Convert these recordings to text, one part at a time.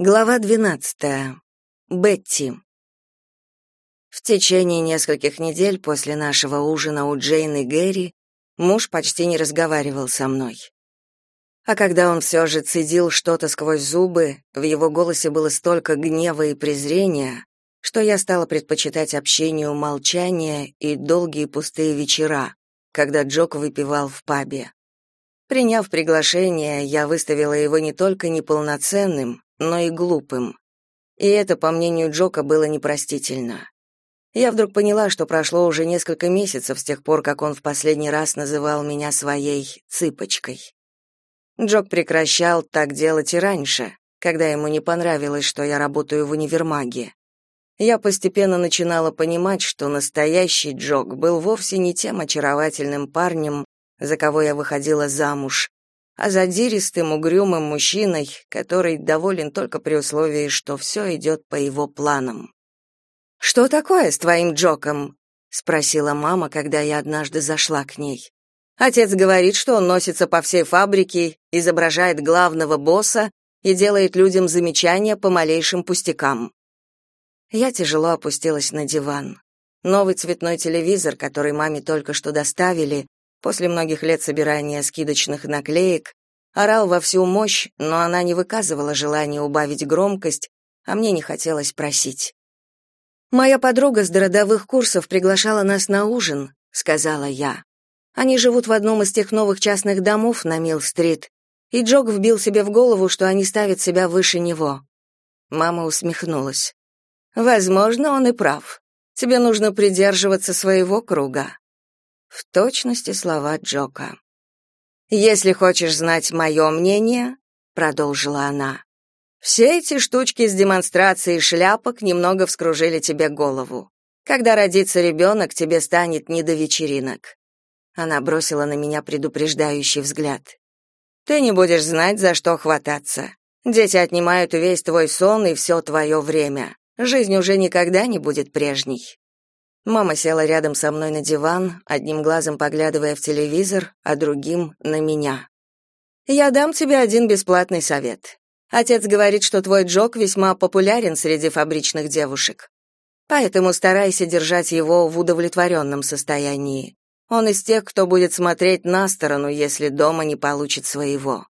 Глава 12. Бетти. В течение нескольких недель после нашего ужина у Джейн и Гэри муж почти не разговаривал со мной. А когда он все же цедил что-то сквозь зубы, в его голосе было столько гнева и презрения, что я стала предпочитать общению молчание и долгие пустые вечера, когда Джок выпивал в пабе. Приняв приглашение, я выставила его не только неполноценным, но и глупым. И это, по мнению Джока, было непростительно. Я вдруг поняла, что прошло уже несколько месяцев с тех пор, как он в последний раз называл меня своей цыпочкой. Джок прекращал так делать и раньше, когда ему не понравилось, что я работаю в универмаге. Я постепенно начинала понимать, что настоящий Джок был вовсе не тем очаровательным парнем, за кого я выходила замуж, а задиристым, угрюмым мужчиной, который доволен только при условии, что все идет по его планам. «Что такое с твоим Джоком?» — спросила мама, когда я однажды зашла к ней. Отец говорит, что он носится по всей фабрике, изображает главного босса и делает людям замечания по малейшим пустякам. Я тяжело опустилась на диван. Новый цветной телевизор, который маме только что доставили, после многих лет собирания скидочных наклеек, орал во всю мощь, но она не выказывала желания убавить громкость, а мне не хотелось просить. «Моя подруга с городовых курсов приглашала нас на ужин», — сказала я. «Они живут в одном из тех новых частных домов на Милл-стрит, и Джок вбил себе в голову, что они ставят себя выше него». Мама усмехнулась. «Возможно, он и прав. Тебе нужно придерживаться своего круга». В точности слова Джока. «Если хочешь знать мое мнение», — продолжила она, «все эти штучки с демонстрацией шляпок немного вскружили тебе голову. Когда родится ребенок, тебе станет не до вечеринок». Она бросила на меня предупреждающий взгляд. «Ты не будешь знать, за что хвататься. Дети отнимают весь твой сон и все твое время. Жизнь уже никогда не будет прежней. Мама села рядом со мной на диван, одним глазом поглядывая в телевизор, а другим — на меня. «Я дам тебе один бесплатный совет. Отец говорит, что твой Джок весьма популярен среди фабричных девушек. Поэтому старайся держать его в удовлетворенном состоянии. Он из тех, кто будет смотреть на сторону, если дома не получит своего.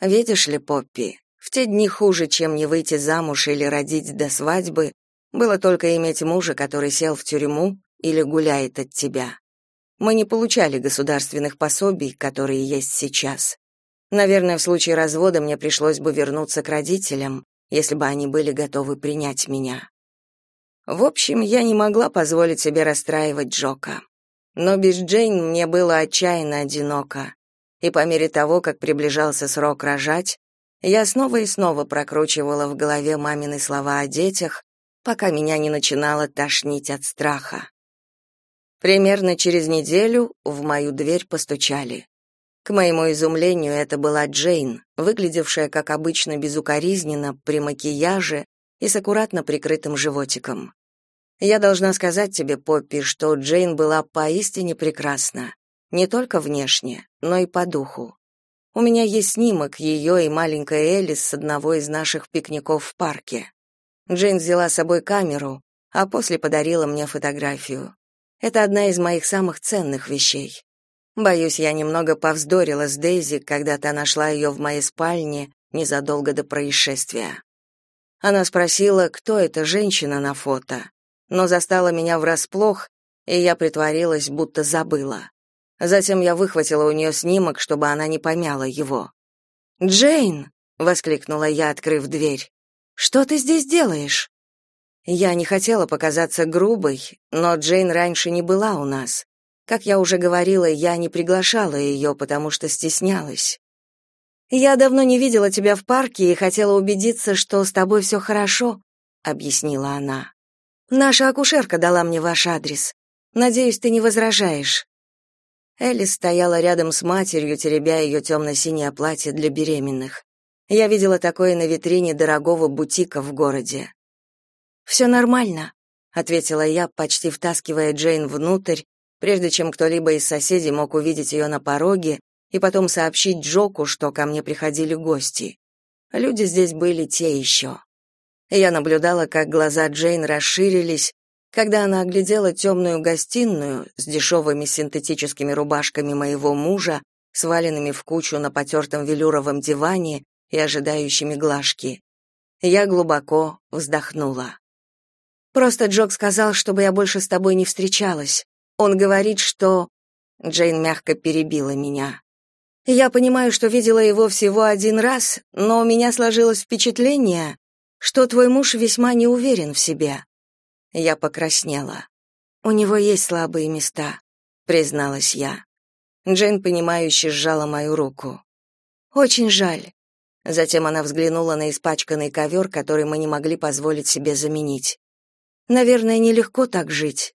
Видишь ли, Поппи, в те дни хуже, чем не выйти замуж или родить до свадьбы, было только иметь мужа, который сел в тюрьму или гуляет от тебя. Мы не получали государственных пособий, которые есть сейчас. Наверное, в случае развода мне пришлось бы вернуться к родителям, если бы они были готовы принять меня. В общем, я не могла позволить себе расстраивать Джока. Но без Джейн мне было отчаянно одиноко. И по мере того, как приближался срок рожать, я снова и снова прокручивала в голове мамины слова о детях, пока меня не начинало тошнить от страха. Примерно через неделю в мою дверь постучали. К моему изумлению, это была Джейн, выглядевшая, как обычно, безукоризненно, при макияже и с аккуратно прикрытым животиком. Я должна сказать тебе, Поппи, что Джейн была поистине прекрасна, не только внешне, но и по духу. У меня есть снимок ее и маленькой Элис с одного из наших пикников в парке. Джейн взяла с собой камеру, а после подарила мне фотографию. Это одна из моих самых ценных вещей. Боюсь, я немного повздорила с Дейзи, когда та нашла ее в моей спальне незадолго до происшествия. Она спросила, кто эта женщина на фото, но застала меня врасплох, и я притворилась, будто забыла. Затем я выхватила у нее снимок, чтобы она не помяла его. «Джейн!» — воскликнула я, открыв дверь. Что ты здесь делаешь? Я не хотела показаться грубой, но Джейн раньше не была у нас. Как я уже говорила, я не приглашала ее, потому что стеснялась. Я давно не видела тебя в парке и хотела убедиться, что с тобой все хорошо, объяснила она. Наша акушерка дала мне ваш адрес. Надеюсь, ты не возражаешь. Элис стояла рядом с матерью, теребя ее темно-синее платье для беременных. Я видела такое на витрине дорогого бутика в городе. «Все нормально», — ответила я, почти втаскивая Джейн внутрь, прежде чем кто-либо из соседей мог увидеть ее на пороге и потом сообщить Джоку, что ко мне приходили гости. Люди здесь были те еще. Я наблюдала, как глаза Джейн расширились, когда она оглядела темную гостиную с дешевыми синтетическими рубашками моего мужа, сваленными в кучу на потертом велюровом диване и ожидающими глажки. Я глубоко вздохнула. Просто Джок сказал, чтобы я больше с тобой не встречалась. Он говорит, что Джейн мягко перебила меня. Я понимаю, что видела его всего один раз, но у меня сложилось впечатление, что твой муж весьма не уверен в себе. Я покраснела. У него есть слабые места, призналась я. Джейн понимающе сжала мою руку. Очень жаль. Затем она взглянула на испачканный ковер, который мы не могли позволить себе заменить. Наверное, нелегко так жить.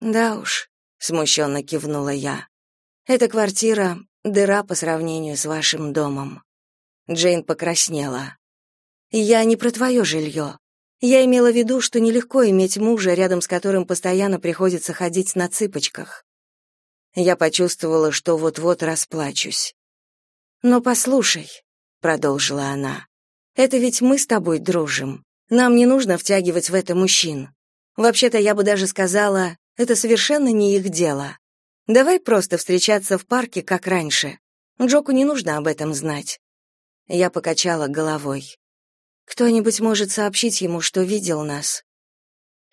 Да уж, смущенно кивнула я. Эта квартира дыра по сравнению с вашим домом. Джейн покраснела. Я не про твое жилье. Я имела в виду, что нелегко иметь мужа, рядом с которым постоянно приходится ходить на цыпочках. Я почувствовала, что вот-вот расплачусь. Но послушай, продолжила она. Это ведь мы с тобой дружим. Нам не нужно втягивать в это мужчин. Вообще-то я бы даже сказала, это совершенно не их дело. Давай просто встречаться в парке, как раньше. Джоку не нужно об этом знать. Я покачала головой. Кто-нибудь может сообщить ему, что видел нас.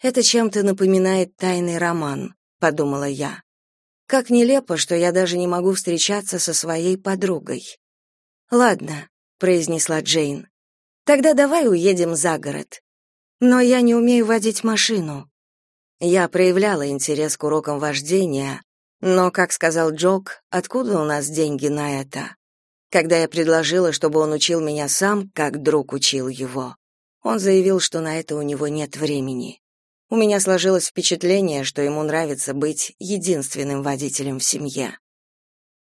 Это чем-то напоминает тайный роман, подумала я. Как нелепо, что я даже не могу встречаться со своей подругой. Ладно, произнесла Джейн. Тогда давай уедем за город. Но я не умею водить машину. Я проявляла интерес к урокам вождения, но, как сказал Джок, откуда у нас деньги на это? Когда я предложила, чтобы он учил меня сам, как друг учил его, он заявил, что на это у него нет времени. У меня сложилось впечатление, что ему нравится быть единственным водителем в семье.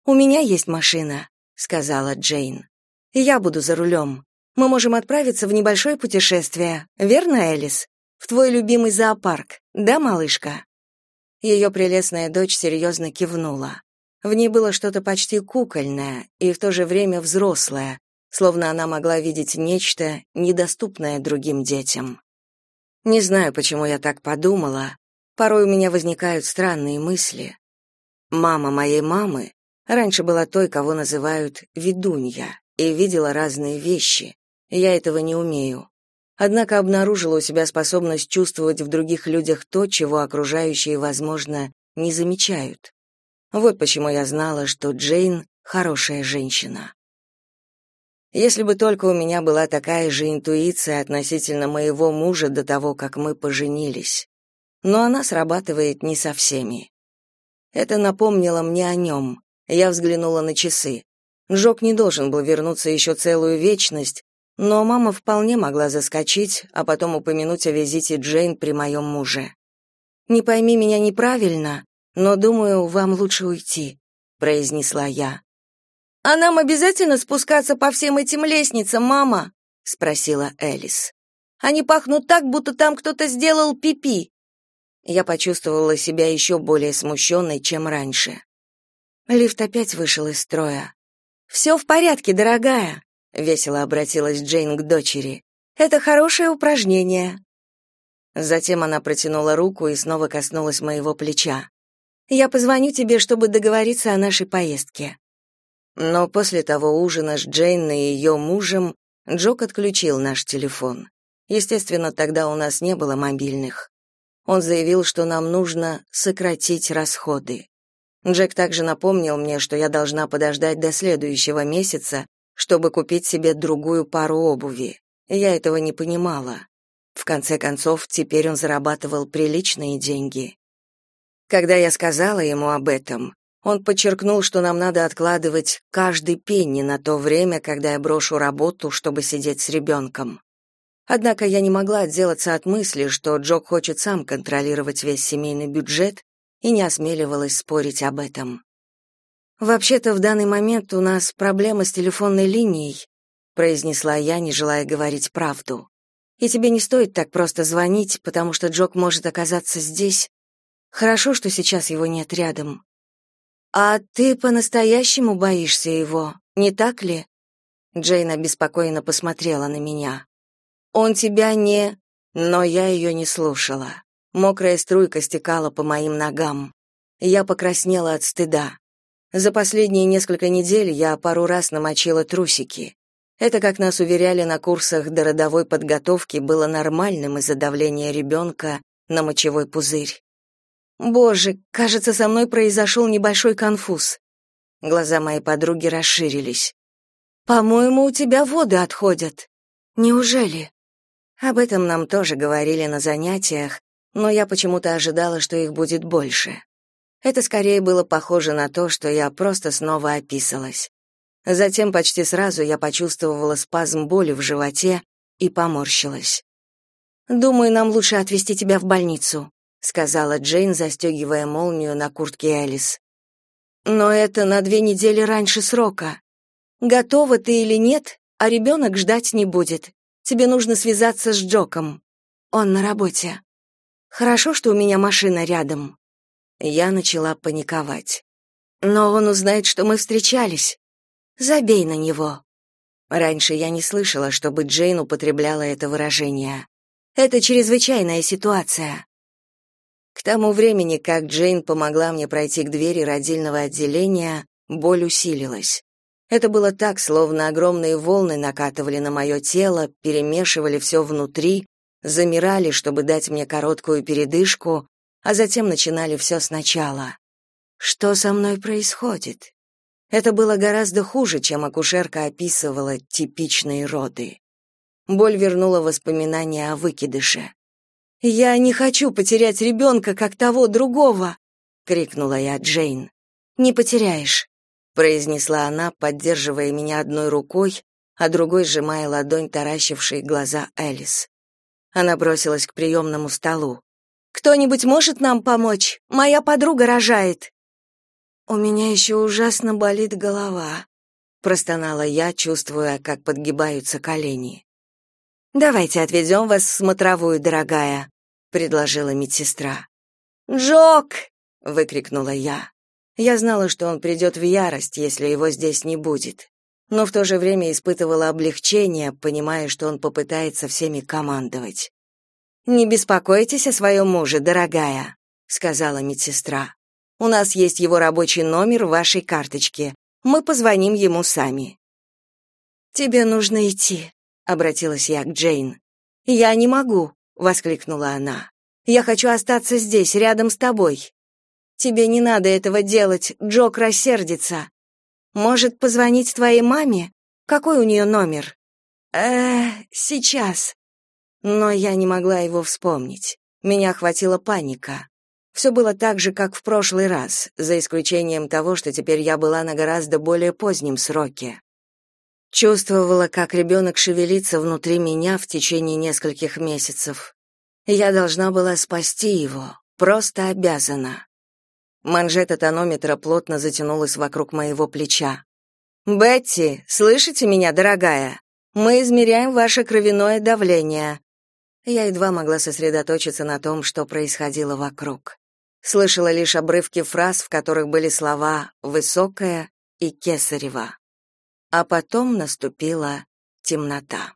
«У меня есть машина», — сказала Джейн. «И я буду за рулем. Мы можем отправиться в небольшое путешествие, верно, Элис? В твой любимый зоопарк, да, малышка?» Ее прелестная дочь серьезно кивнула. В ней было что-то почти кукольное и в то же время взрослое, словно она могла видеть нечто, недоступное другим детям. Не знаю, почему я так подумала. Порой у меня возникают странные мысли. Мама моей мамы раньше была той, кого называют ведунья, и видела разные вещи. Я этого не умею. Однако обнаружила у себя способность чувствовать в других людях то, чего окружающие, возможно, не замечают. Вот почему я знала, что Джейн хорошая женщина. Если бы только у меня была такая же интуиция относительно моего мужа до того, как мы поженились. Но она срабатывает не со всеми. Это напомнило мне о нем. Я взглянула на часы. Джок не должен был вернуться еще целую вечность, но мама вполне могла заскочить, а потом упомянуть о визите Джейн при моем муже. Не пойми меня неправильно, но думаю, вам лучше уйти, произнесла я. А нам обязательно спускаться по всем этим лестницам, мама? спросила Элис. Они пахнут так, будто там кто-то сделал пипи. -пи. Я почувствовала себя еще более смущенной, чем раньше. Лифт опять вышел из строя. «Все в порядке, дорогая, весело обратилась Джейн к дочери. Это хорошее упражнение. Затем она протянула руку и снова коснулась моего плеча. Я позвоню тебе, чтобы договориться о нашей поездке. Но после того ужина с Джейн и ее мужем Джок отключил наш телефон. Естественно, тогда у нас не было мобильных. Он заявил, что нам нужно сократить расходы. Джек также напомнил мне, что я должна подождать до следующего месяца, чтобы купить себе другую пару обуви. Я этого не понимала. В конце концов, теперь он зарабатывал приличные деньги. Когда я сказала ему об этом, он подчеркнул, что нам надо откладывать каждый пенни на то время, когда я брошу работу, чтобы сидеть с ребенком. Однако я не могла отделаться от мысли, что Джок хочет сам контролировать весь семейный бюджет, и не осмеливалась спорить об этом. Вообще-то в данный момент у нас проблема с телефонной линией, произнесла я, не желая говорить правду. И тебе не стоит так просто звонить, потому что Джок может оказаться здесь, Хорошо, что сейчас его нет рядом. А ты по-настоящему боишься его, не так ли? Джейн обеспокоенно посмотрела на меня. Он тебя не... Но я ее не слушала. Мокрая струйка стекала по моим ногам. Я покраснела от стыда. За последние несколько недель я пару раз намочила трусики. Это, как нас уверяли на курсах до родовой подготовки, было нормальным из-за давления ребенка на мочевой пузырь. Боже, кажется, со мной произошел небольшой конфуз. Глаза моей подруги расширились. По-моему, у тебя воды отходят. Неужели? Об этом нам тоже говорили на занятиях, но я почему-то ожидала, что их будет больше. Это скорее было похоже на то, что я просто снова описалась. Затем почти сразу я почувствовала спазм боли в животе и поморщилась. «Думаю, нам лучше отвезти тебя в больницу», сказала Джейн, застегивая молнию на куртке Элис. Но это на две недели раньше срока. Готова ты или нет, а ребенок ждать не будет. Тебе нужно связаться с Джоком. Он на работе. Хорошо, что у меня машина рядом. Я начала паниковать. Но он узнает, что мы встречались. Забей на него. Раньше я не слышала, чтобы Джейн употребляла это выражение. Это чрезвычайная ситуация. К тому времени, как Джейн помогла мне пройти к двери родильного отделения, боль усилилась. Это было так, словно огромные волны накатывали на мое тело, перемешивали все внутри, замирали, чтобы дать мне короткую передышку, а затем начинали все сначала. Что со мной происходит? Это было гораздо хуже, чем акушерка описывала типичные роды. Боль вернула воспоминания о выкидыше. «Я не хочу потерять ребенка, как того другого!» — крикнула я Джейн. «Не потеряешь», — произнесла она, поддерживая меня одной рукой, а другой сжимая ладонь, таращившей глаза Элис. Она бросилась к приемному столу. «Кто-нибудь может нам помочь? Моя подруга рожает!» «У меня еще ужасно болит голова», — простонала я, чувствуя, как подгибаются колени. «Давайте отведем вас в смотровую, дорогая», предложила медсестра. "Джок!" выкрикнула я. Я знала, что он придет в ярость, если его здесь не будет, но в то же время испытывала облегчение, понимая, что он попытается всеми командовать. Не беспокойтесь о своем муже, дорогая, сказала медсестра. У нас есть его рабочий номер в вашей карточке. Мы позвоним ему сами. Тебе нужно идти, обратилась я к Джейн. Я не могу, воскликнула она. Я хочу остаться здесь, рядом с тобой. Тебе не надо этого делать, Джок рассердится. Может, позвонить твоей маме? Какой у нее номер? Э, сейчас. Но я не могла его вспомнить. Меня охватила паника. Все было так же, как в прошлый раз, за исключением того, что теперь я была на гораздо более позднем сроке. Чувствовала, как ребенок шевелится внутри меня в течение нескольких месяцев. Я должна была спасти его, просто обязана. Манжета тонометра плотно затянулась вокруг моего плеча. «Бетти, слышите меня, дорогая? Мы измеряем ваше кровяное давление». Я едва могла сосредоточиться на том, что происходило вокруг. Слышала лишь обрывки фраз, в которых были слова «высокая» и «кесарева» а потом наступила темнота.